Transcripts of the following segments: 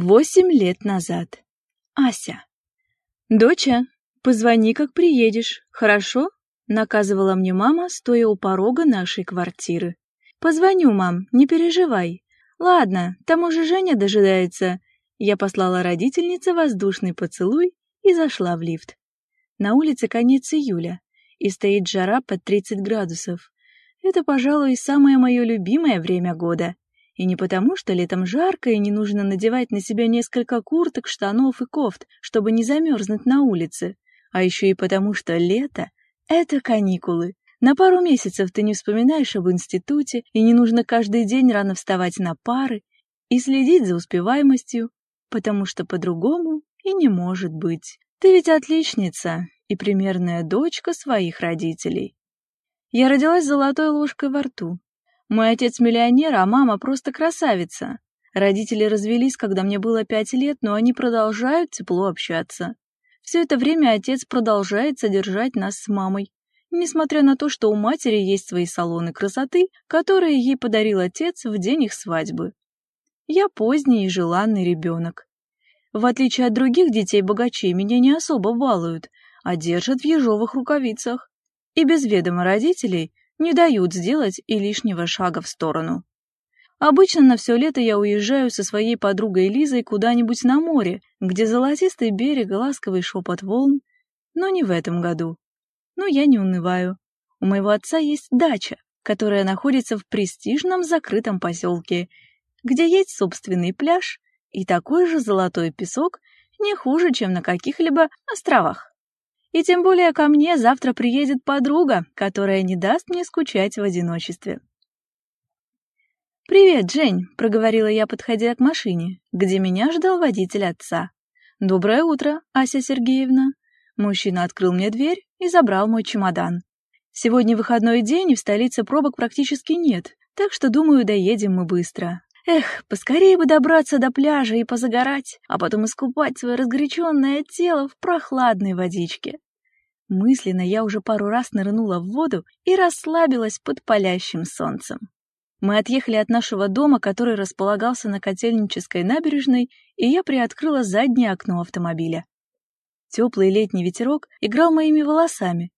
Восемь лет назад. Ася. «Доча, позвони, как приедешь, хорошо?» — наказывала мне мама, стоя у порога нашей квартиры. «Позвоню, мам, не переживай. Ладно, там уже Женя дожидается». Я послала родительнице воздушный поцелуй и зашла в лифт. На улице конец июля, и стоит жара под 30 градусов. Это, пожалуй, самое мое любимое время года. И не потому, что летом жарко и не нужно надевать на себя несколько курток, штанов и кофт, чтобы не замерзнуть на улице, а еще и потому, что лето — это каникулы. На пару месяцев ты не вспоминаешь об институте, и не нужно каждый день рано вставать на пары и следить за успеваемостью, потому что по-другому и не может быть. Ты ведь отличница и примерная дочка своих родителей. Я родилась золотой ложкой во рту, мой отец миллионер, а мама просто красавица. Родители развелись, когда мне было пять лет, но они продолжают тепло общаться. Все это время отец продолжает содержать нас с мамой, несмотря на то, что у матери есть свои салоны красоты, которые ей подарил отец в день их свадьбы. Я поздний и желанный ребенок. В отличие от других детей-богачей, меня не особо балуют, а держат в ежовых рукавицах. И без ведома родителей не дают сделать и лишнего шага в сторону. Обычно на все лето я уезжаю со своей подругой Лизой куда-нибудь на море, где золотистый берег ласковый шепот волн, но не в этом году. Но я не унываю. У моего отца есть дача, которая находится в престижном закрытом поселке, где есть собственный пляж и такой же золотой песок, не хуже, чем на каких-либо островах. И тем более ко мне завтра приедет подруга, которая не даст мне скучать в одиночестве. «Привет, Жень», — проговорила я, подходя к машине, где меня ждал водитель отца. «Доброе утро, Ася Сергеевна». Мужчина открыл мне дверь и забрал мой чемодан. Сегодня выходной день, и в столице пробок практически нет, так что, думаю, доедем мы быстро. Эх, поскорее бы добраться до пляжа и позагорать, а потом искупать свое разгоряченное тело в прохладной водичке. Мысленно я уже пару раз нырнула в воду и расслабилась под палящим солнцем. Мы отъехали от нашего дома, который располагался на Котельнической набережной, и я приоткрыла заднее окно автомобиля. Теплый летний ветерок играл моими волосами.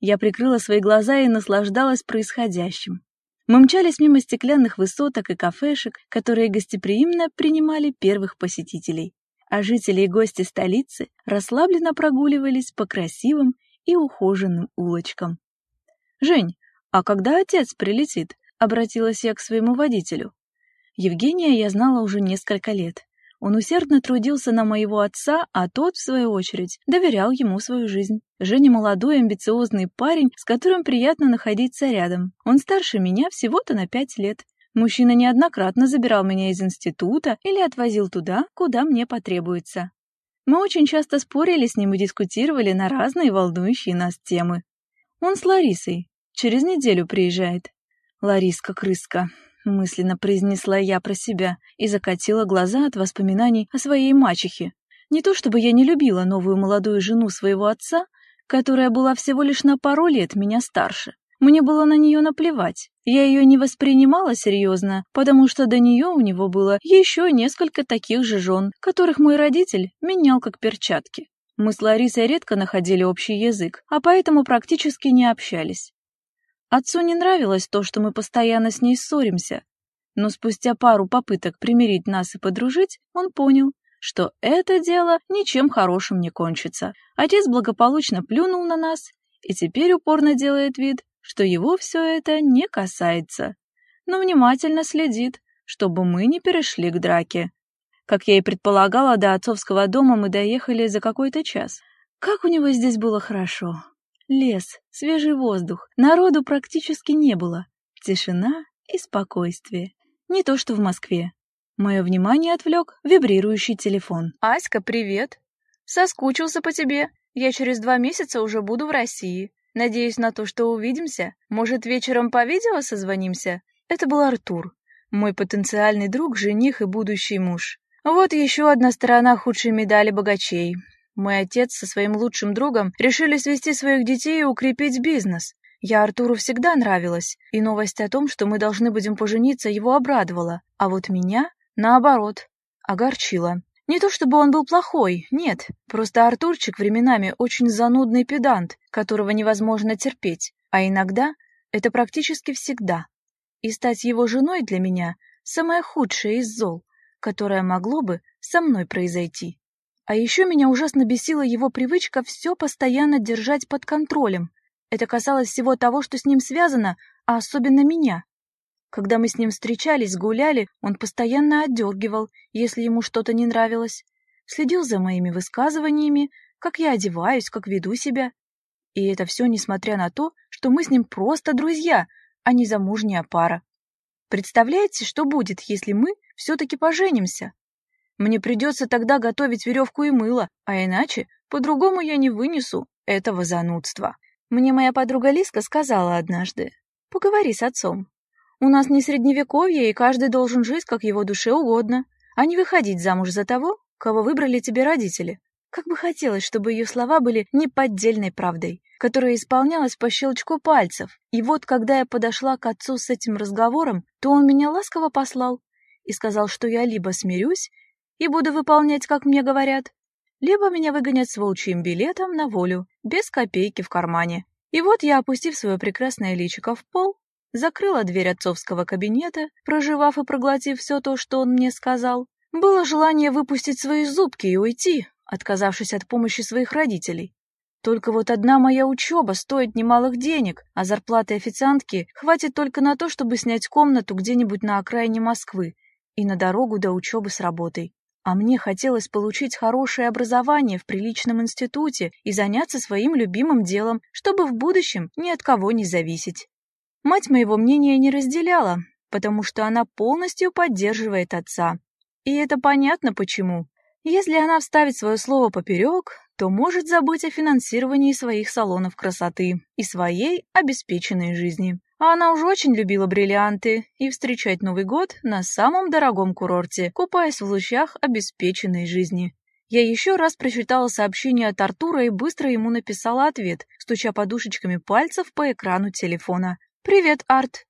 Я прикрыла свои глаза и наслаждалась происходящим. Мы мчались мимо стеклянных высоток и кафешек, которые гостеприимно принимали первых посетителей, а жители и гости столицы расслабленно прогуливались по красивым и ухоженным улочкам. «Жень, а когда отец прилетит?» — обратилась я к своему водителю. Евгения я знала уже несколько лет. Он усердно трудился на моего отца, а тот, в свою очередь, доверял ему свою жизнь. Женя молодой, амбициозный парень, с которым приятно находиться рядом. Он старше меня всего-то на пять лет. Мужчина неоднократно забирал меня из института или отвозил туда, куда мне потребуется. Мы очень часто спорили с ним и дискутировали на разные волнующие нас темы. Он с Ларисой. Через неделю приезжает. Лариска-крыска мысленно произнесла я про себя и закатила глаза от воспоминаний о своей мачехе. Не то чтобы я не любила новую молодую жену своего отца, которая была всего лишь на пару лет меня старше. Мне было на нее наплевать. Я ее не воспринимала серьезно, потому что до нее у него было еще несколько таких же жен, которых мой родитель менял как перчатки. Мы с Ларисой редко находили общий язык, а поэтому практически не общались. Отцу не нравилось то, что мы постоянно с ней ссоримся, но спустя пару попыток примирить нас и подружить, он понял, что это дело ничем хорошим не кончится. Отец благополучно плюнул на нас и теперь упорно делает вид, что его все это не касается, но внимательно следит, чтобы мы не перешли к драке. Как я и предполагала, до отцовского дома мы доехали за какой-то час. Как у него здесь было хорошо. Лес, свежий воздух, народу практически не было. Тишина и спокойствие. Не то что в Москве. Мое внимание отвлек вибрирующий телефон. «Аська, привет! Соскучился по тебе. Я через два месяца уже буду в России. Надеюсь на то, что увидимся. Может, вечером по видео созвонимся?» Это был Артур, мой потенциальный друг, жених и будущий муж. Вот еще одна сторона худшей медали богачей. Мой отец со своим лучшим другом решили свести своих детей и укрепить бизнес. Я Артуру всегда нравилась, и новость о том, что мы должны будем пожениться, его обрадовала. А вот меня, наоборот, огорчило. Не то чтобы он был плохой, нет, просто Артурчик временами очень занудный педант, которого невозможно терпеть, а иногда это практически всегда. И стать его женой для меня самое худшее из зол, которое могло бы со мной произойти. А еще меня ужасно бесила его привычка все постоянно держать под контролем. Это касалось всего того, что с ним связано, а особенно меня. Когда мы с ним встречались, гуляли, он постоянно отдергивал, если ему что-то не нравилось. Следил за моими высказываниями, как я одеваюсь, как веду себя. И это все несмотря на то, что мы с ним просто друзья, а не замужняя пара. Представляете, что будет, если мы все-таки поженимся? Мне придется тогда готовить веревку и мыло, а иначе по-другому я не вынесу этого занудства. Мне моя подруга Лиска сказала однажды, поговори с отцом, у нас не средневековье, и каждый должен жить, как его душе угодно, а не выходить замуж за того, кого выбрали тебе родители. Как бы хотелось, чтобы ее слова были неподдельной правдой, которая исполнялась по щелчку пальцев. И вот, когда я подошла к отцу с этим разговором, то он меня ласково послал и сказал, что я либо смирюсь и буду выполнять, как мне говорят, либо меня выгонят с волчьим билетом на волю, без копейки в кармане. И вот я, опустив свое прекрасное личико в пол, закрыла дверь отцовского кабинета, проживав и проглотив все то, что он мне сказал. Было желание выпустить свои зубки и уйти, отказавшись от помощи своих родителей. Только вот одна моя учеба стоит немалых денег, а зарплаты официантки хватит только на то, чтобы снять комнату где-нибудь на окраине Москвы и на дорогу до учебы с работой. А мне хотелось получить хорошее образование в приличном институте и заняться своим любимым делом, чтобы в будущем ни от кого не зависеть. Мать моего мнения не разделяла, потому что она полностью поддерживает отца. И это понятно почему. Если она вставит свое слово поперек, то может забыть о финансировании своих салонов красоты и своей обеспеченной жизни. А она уже очень любила бриллианты и встречать Новый год на самом дорогом курорте, купаясь в лучах обеспеченной жизни. Я еще раз прочитала сообщение от Артура и быстро ему написала ответ, стуча подушечками пальцев по экрану телефона. «Привет, Арт.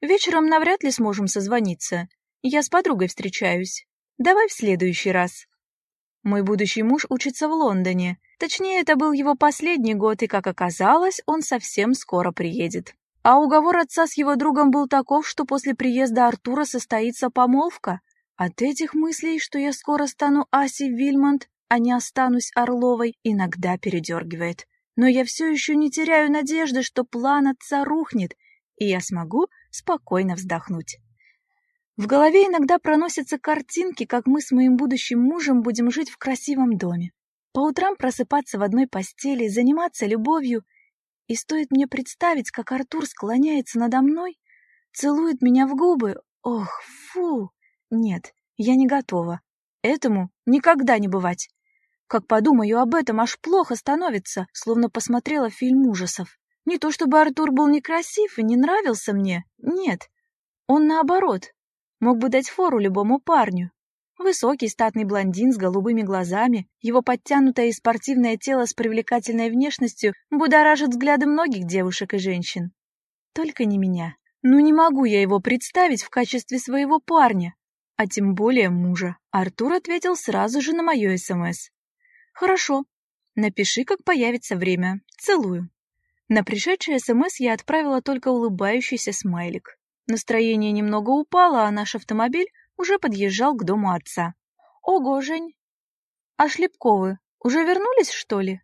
Вечером навряд ли сможем созвониться. Я с подругой встречаюсь. Давай в следующий раз». Мой будущий муж учится в Лондоне. Точнее, это был его последний год, и, как оказалось, он совсем скоро приедет. А уговор отца с его другом был таков, что после приезда Артура состоится помолвка. От этих мыслей, что я скоро стану Аси Вильмонт, а не останусь Орловой, иногда передергивает. Но я все еще не теряю надежды, что план отца рухнет, и я смогу спокойно вздохнуть. В голове иногда проносятся картинки, как мы с моим будущим мужем будем жить в красивом доме. По утрам просыпаться в одной постели, заниматься любовью. И стоит мне представить, как Артур склоняется надо мной, целует меня в губы. Ох, фу! Нет, я не готова. Этому никогда не бывать. Как подумаю об этом, аж плохо становится, словно посмотрела фильм ужасов. Не то чтобы Артур был некрасив и не нравился мне, нет. Он, наоборот, мог бы дать фору любому парню. Высокий статный блондин с голубыми глазами, его подтянутое и спортивное тело с привлекательной внешностью будоражит взгляды многих девушек и женщин. Только не меня. Ну не могу я его представить в качестве своего парня, а тем более мужа. Артур ответил сразу же на мое СМС. «Хорошо. Напиши, как появится время. Целую». На пришедший СМС я отправила только улыбающийся смайлик. Настроение немного упало, а наш автомобиль уже подъезжал к дому отца. «Ого, Жень! А Шлепковы уже вернулись, что ли?»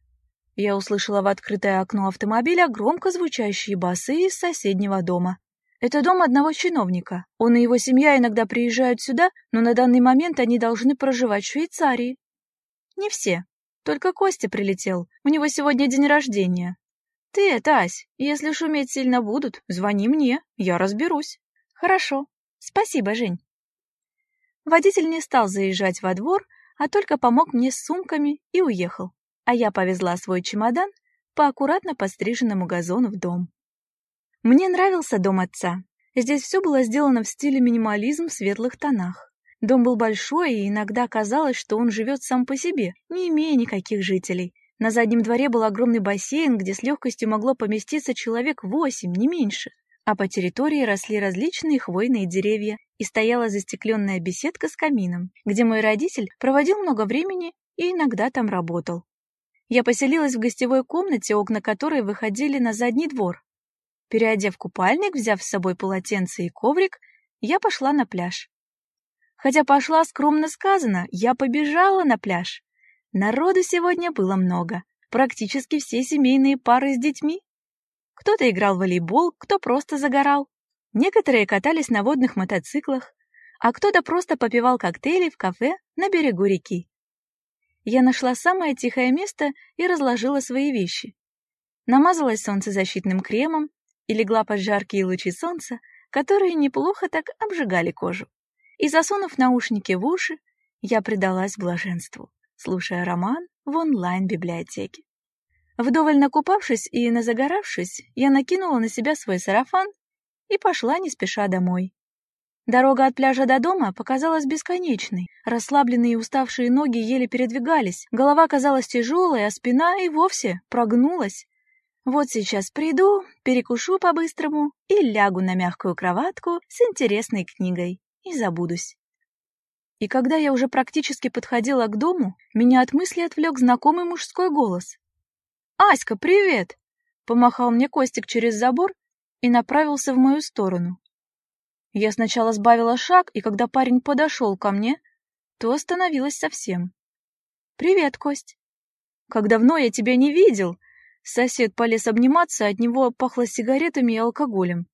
Я услышала в открытое окно автомобиля громко звучащие басы из соседнего дома. Это дом одного чиновника. Он и его семья иногда приезжают сюда, но на данный момент они должны проживать в Швейцарии. Не все. Только Костя прилетел. У него сегодня день рождения. «Ты это, Ась, если шуметь сильно будут, звони мне, я разберусь». «Хорошо. Спасибо, Жень». Водитель не стал заезжать во двор, а только помог мне с сумками и уехал, а я повезла свой чемодан по аккуратно подстриженному газону в дом. Мне нравился дом отца. Здесь все было сделано в стиле минимализм в светлых тонах. Дом был большой, и иногда казалось, что он живет сам по себе, не имея никаких жителей. На заднем дворе был огромный бассейн, где с легкостью могло поместиться человек восемь, не меньше. а по территории росли различные хвойные деревья и стояла застекленная беседка с камином, где мой родитель проводил много времени и иногда там работал. Я поселилась в гостевой комнате, окна которой выходили на задний двор. Переодев купальник, взяв с собой полотенце и коврик, я пошла на пляж. Хотя пошла скромно сказано, я побежала на пляж. Народу сегодня было много, практически все семейные пары с детьми. Кто-то играл в волейбол, кто просто загорал. Некоторые катались на водных мотоциклах, а кто-то просто попивал коктейли в кафе на берегу реки. Я нашла самое тихое место и разложила свои вещи. Намазалась солнцезащитным кремом и легла под жаркие лучи солнца, которые неплохо так обжигали кожу. И засунув наушники в уши, я предалась блаженству, слушая роман в онлайн-библиотеке. Вдоволь накупавшись и назагоравшись, я накинула на себя свой сарафан и пошла не спеша домой. Дорога от пляжа до дома показалась бесконечной. Расслабленные и уставшие ноги еле передвигались, голова казалась тяжелой, а спина и вовсе прогнулась. Вот сейчас приду, перекушу по-быстрому и лягу на мягкую кроватку с интересной книгой и забудусь. И когда я уже практически подходила к дому, меня от мысли отвлек знакомый мужской голос. «Аська, привет!» — помахал мне Костик через забор и направился в мою сторону. Я сначала сбавила шаг, и когда парень подошел ко мне, то остановилась совсем. «Привет, Кость!» «Как давно я тебя не видел!» Сосед полез обниматься, от него пахло сигаретами и алкоголем.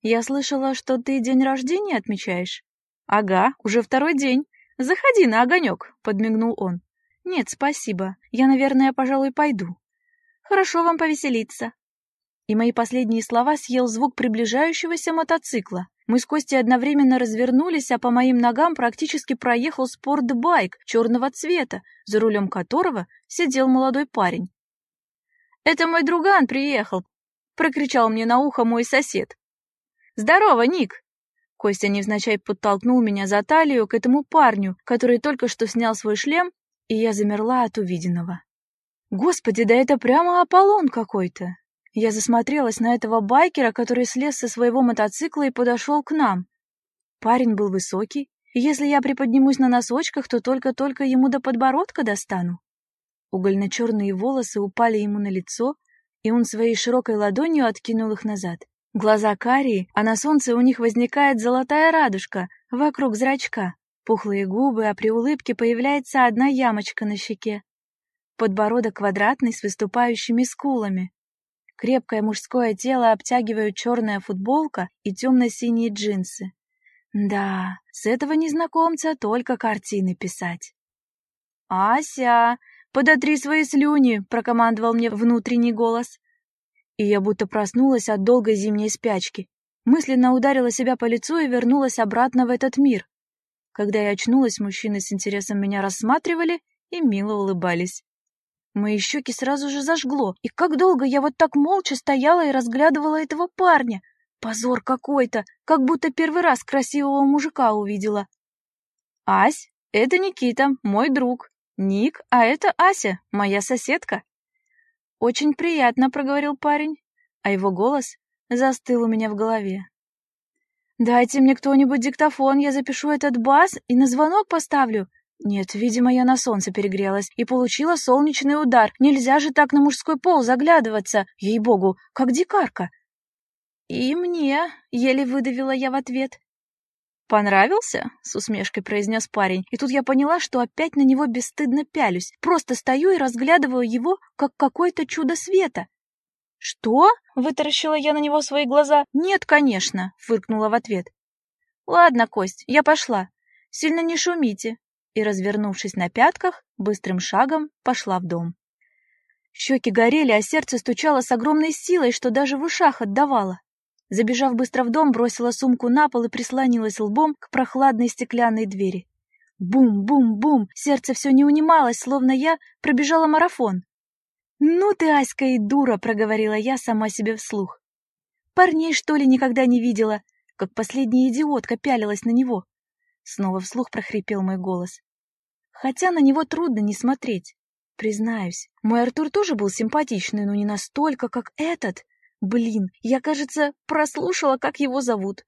«Я слышала, что ты день рождения отмечаешь?» «Ага, уже второй день. Заходи на огонек», — подмигнул он. «Нет, спасибо. Я, наверное, пожалуй, пойду». «Хорошо вам повеселиться». И мои последние слова съел звук приближающегося мотоцикла. Мы с Костей одновременно развернулись, а по моим ногам практически проехал спортбайк черного цвета, за рулем которого сидел молодой парень. «Это мой друган приехал!» — прокричал мне на ухо мой сосед. «Здорово, Ник!» Костя невзначай подтолкнул меня за талию к этому парню, который только что снял свой шлем, и я замерла от увиденного. Господи, да это прямо Аполлон какой-то! Я засмотрелась на этого байкера, который слез со своего мотоцикла и подошел к нам. Парень был высокий, и если я приподнимусь на носочках, то только-только ему до подбородка достану. Угольно-черные волосы упали ему на лицо, и он своей широкой ладонью откинул их назад. Глаза карие, а на солнце у них возникает золотая радужка вокруг зрачка. Пухлые губы, а при улыбке появляется одна ямочка на щеке. Подбородок квадратный с выступающими скулами. Крепкое мужское тело обтягивают черная футболка и темно-синие джинсы. Да, с этого незнакомца только картины писать. «Ася, подотри свои слюни!» — прокомандовал мне внутренний голос. И я будто проснулась от долгой зимней спячки. Мысленно ударила себя по лицу и вернулась обратно в этот мир. Когда я очнулась, мужчины с интересом меня рассматривали и мило улыбались. Мои щеки сразу же зажгло, и как долго я вот так молча стояла и разглядывала этого парня. Позор какой-то, как будто первый раз красивого мужика увидела. «Ась, это Никита, мой друг. Ник, а это Ася, моя соседка». «Очень приятно», — проговорил парень, а его голос застыл у меня в голове. «Дайте мне кто-нибудь диктофон, я запишу этот бас и на звонок поставлю. Нет, видимо, я на солнце перегрелась и получила солнечный удар. Нельзя же так на мужской пол заглядываться, ей-богу, как дикарка. И мне, еле выдавила я в ответ. «Понравился?» — с усмешкой произнес парень, и тут я поняла, что опять на него бесстыдно пялюсь. Просто стою и разглядываю его, как какое-то чудо света. «Что?» — вытаращила я на него свои глаза. «Нет, конечно», — фыркнула в ответ. «Ладно, Кость, я пошла. Сильно не шумите и, развернувшись на пятках, быстрым шагом пошла в дом. Щеки горели, а сердце стучало с огромной силой, что даже в ушах отдавало. Забежав быстро в дом, бросила сумку на пол и прислонилась лбом к прохладной стеклянной двери. Бум-бум-бум! Сердце все не унималось, словно я пробежала марафон. «Ну ты, Аська и дура!» — проговорила я сама себе вслух. «Парней, что ли, никогда не видела?» Как последняя идиотка пялилась на него. Снова вслух прохрипел мой голос. Хотя на него трудно не смотреть. Признаюсь, мой Артур тоже был симпатичный, но не настолько, как этот. Блин, я, кажется, прослушала, как его зовут.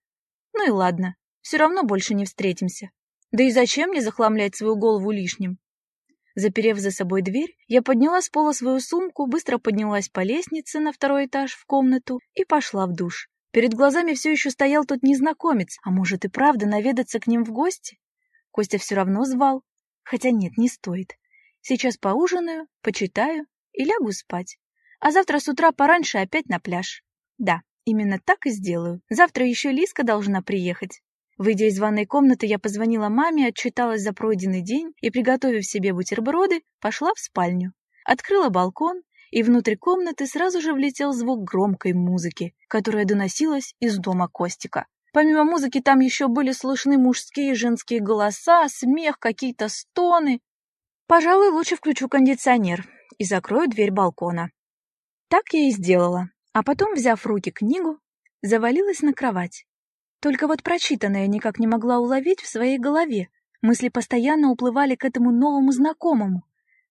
Ну и ладно, все равно больше не встретимся. Да и зачем мне захламлять свою голову лишним? Заперев за собой дверь, я подняла с пола свою сумку, быстро поднялась по лестнице на второй этаж в комнату и пошла в душ. Перед глазами все еще стоял тот незнакомец, а может и правда наведаться к ним в гости? Костя все равно звал. Хотя нет, не стоит. Сейчас поужинаю, почитаю и лягу спать. А завтра с утра пораньше опять на пляж. Да, именно так и сделаю. Завтра еще Лиска должна приехать. Выйдя из ванной комнаты, я позвонила маме, отчиталась за пройденный день и, приготовив себе бутерброды, пошла в спальню. Открыла балкон, и внутрь комнаты сразу же влетел звук громкой музыки, которая доносилась из дома Костика. Помимо музыки там еще были слышны мужские и женские голоса, смех, какие-то стоны. Пожалуй, лучше включу кондиционер и закрою дверь балкона. Так я и сделала, а потом, взяв в руки книгу, завалилась на кровать. Только вот прочитанное никак не могла уловить в своей голове. Мысли постоянно уплывали к этому новому знакомому.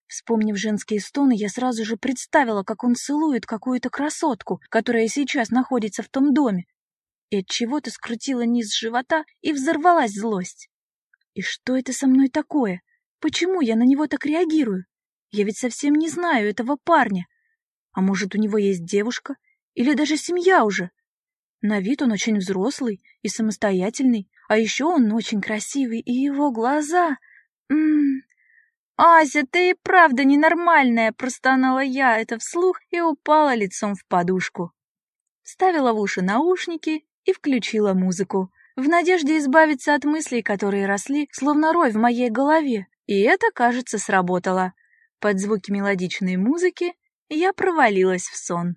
Вспомнив женские стоны, я сразу же представила, как он целует какую-то красотку, которая сейчас находится в том доме. И от чего-то скрутила низ живота и взорвалась злость. И что это со мной такое? Почему я на него так реагирую? Я ведь совсем не знаю этого парня. А может, у него есть девушка? Или даже семья уже? На вид он очень взрослый и самостоятельный, а еще он очень красивый, и его глаза... М «Ася, ты и правда ненормальная!» — простонала я это вслух и упала лицом в подушку. Ставила в уши наушники и включила музыку, в надежде избавиться от мыслей, которые росли, словно рой в моей голове. И это, кажется, сработало. Под звуки мелодичной музыки я провалилась в сон.